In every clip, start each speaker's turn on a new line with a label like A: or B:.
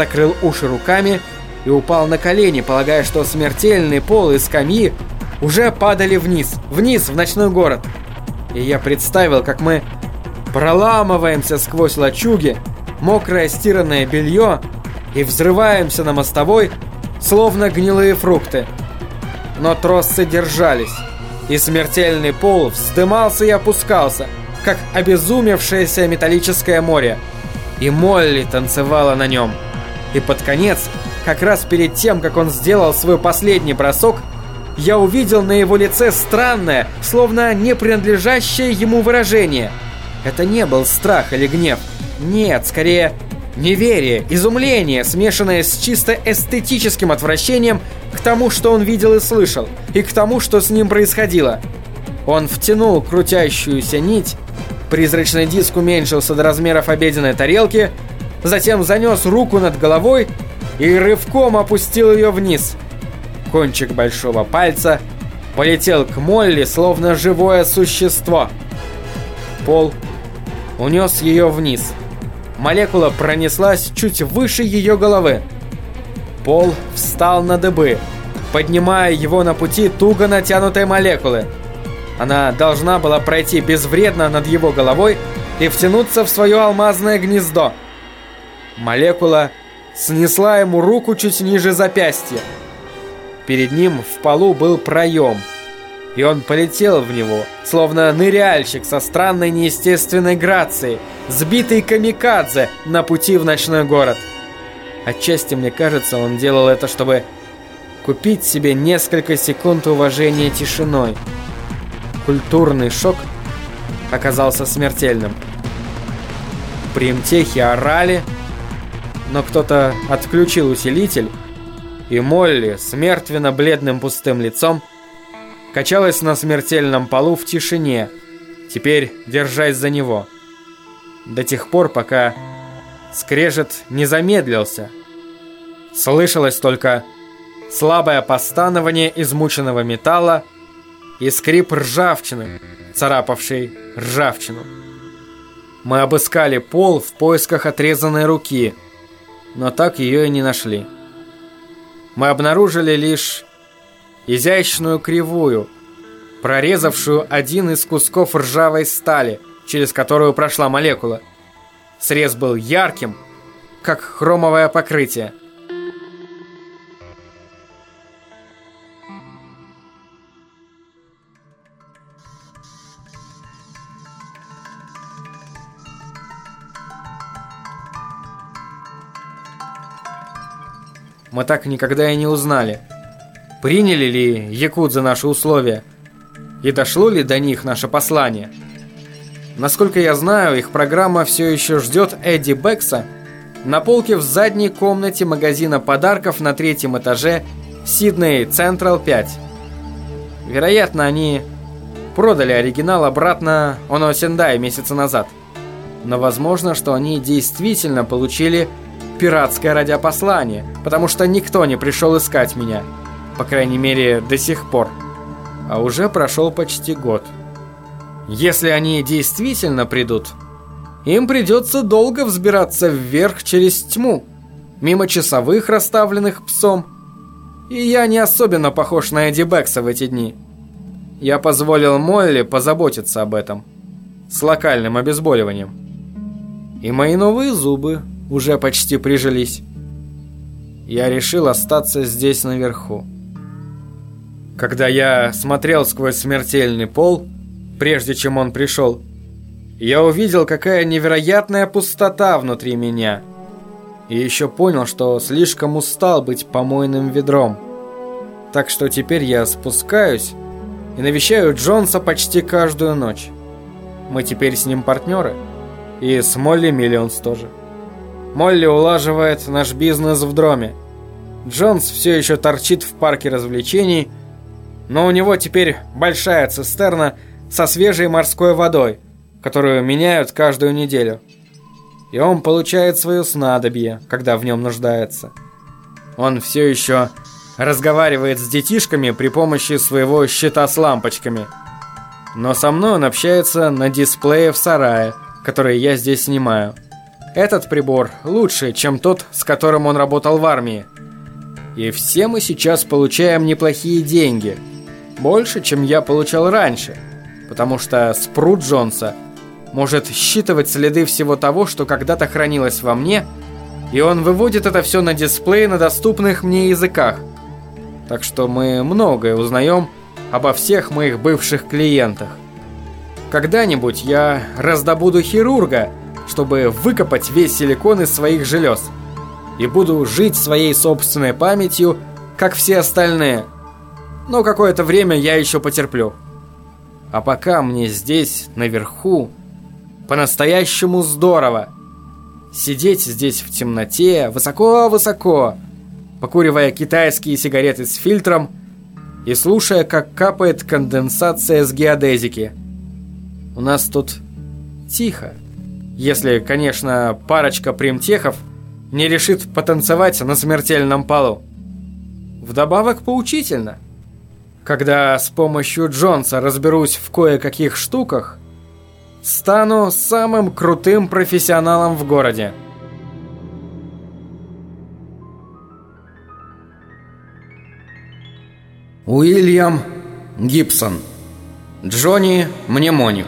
A: закрыл уши руками и упал на колени, полагая, что смертельный пол и скамьи уже падали вниз, вниз в ночной город. И я представил, как мы проламываемся сквозь лачуги, мокрое стиранное белье и взрываемся на мостовой, словно гнилые фрукты. Но тросцы держались, и смертельный пол вздымался и опускался, как обезумевшееся металлическое море. И Молли танцевала на нем. И под конец, как раз перед тем, как он сделал свой последний бросок, я увидел на его лице странное, словно не принадлежащее ему выражение. Это не был страх или гнев. Нет, скорее неверие, изумление, смешанное с чисто эстетическим отвращением к тому, что он видел и слышал, и к тому, что с ним происходило. Он втянул крутящуюся нить, призрачный диск уменьшился до размеров обеденной тарелки, затем занес руку над головой и рывком опустил ее вниз. Кончик большого пальца полетел к Молли, словно живое существо. Пол унес ее вниз. Молекула пронеслась чуть выше ее головы. Пол встал на дыбы, поднимая его на пути туго натянутой молекулы. Она должна была пройти безвредно над его головой и втянуться в свое алмазное гнездо. Молекула снесла ему руку чуть ниже запястья. Перед ним в полу был проем, и он полетел в него, словно ныряльщик со странной неестественной грацией, сбитый камикадзе на пути в ночной город. Отчасти, мне кажется, он делал это, чтобы купить себе несколько секунд уважения тишиной. Культурный шок оказался смертельным. Примтехи орали, но кто-то отключил усилитель, и Молли с мертвенно-бледным пустым лицом качалась на смертельном полу в тишине, теперь держась за него. До тех пор, пока скрежет не замедлился. Слышалось только слабое постанование измученного металла и скрип ржавчины, царапавшей ржавчину. Мы обыскали пол в поисках отрезанной руки – но так ее и не нашли. Мы обнаружили лишь изящную кривую, прорезавшую один из кусков ржавой стали, через которую прошла молекула. Срез был ярким, как хромовое покрытие. Мы так никогда и не узнали, приняли ли якудзы наши условия и дошло ли до них наше послание. Насколько я знаю, их программа все еще ждет Эдди Бекса на полке в задней комнате магазина подарков на третьем этаже Сидней Централ 5. Вероятно, они продали оригинал обратно Оно Сендай месяца назад. Но возможно, что они действительно получили пиратское радиопослание, потому что никто не пришел искать меня. По крайней мере, до сих пор. А уже прошел почти год. Если они действительно придут, им придется долго взбираться вверх через тьму, мимо часовых, расставленных псом. И я не особенно похож на Эдди Бекса в эти дни. Я позволил Молли позаботиться об этом. С локальным обезболиванием. И мои новые зубы уже почти прижились. Я решил остаться здесь наверху. Когда я смотрел сквозь смертельный пол, прежде чем он пришел, я увидел, какая невероятная пустота внутри меня. И еще понял, что слишком устал быть помойным ведром. Так что теперь я спускаюсь и навещаю Джонса почти каждую ночь. Мы теперь с ним партнеры. И с Молли Миллионс тоже. Молли улаживает наш бизнес в дроме. Джонс все еще торчит в парке развлечений, но у него теперь большая цистерна со свежей морской водой, которую меняют каждую неделю. И он получает свое снадобье, когда в нем нуждается. Он все еще разговаривает с детишками при помощи своего щита с лампочками. Но со мной он общается на дисплее в сарае, который я здесь снимаю. Этот прибор лучше, чем тот, с которым он работал в армии. И все мы сейчас получаем неплохие деньги. Больше, чем я получал раньше. Потому что спрут Джонса может считывать следы всего того, что когда-то хранилось во мне, и он выводит это все на дисплей на доступных мне языках. Так что мы многое узнаем обо всех моих бывших клиентах. Когда-нибудь я раздобуду хирурга, чтобы выкопать весь силикон из своих желез. И буду жить своей собственной памятью, как все остальные. Но какое-то время я еще потерплю. А пока мне здесь, наверху, по-настоящему здорово. Сидеть здесь в темноте, высоко-высоко, покуривая китайские сигареты с фильтром и слушая, как капает конденсация с геодезики. У нас тут тихо. Если, конечно, парочка примтехов не решит потанцевать на смертельном полу. Вдобавок поучительно. Когда с помощью Джонса разберусь в кое-каких штуках, стану самым крутым профессионалом в городе. Уильям Гибсон Джонни Мнемоник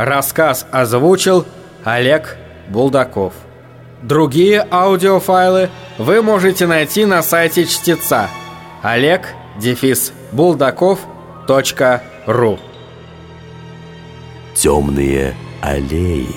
A: Рассказ озвучил Олег Булдаков. Другие аудиофайлы вы можете найти на сайте чтеца олег дефис булдаков.ру
B: Темные аллеи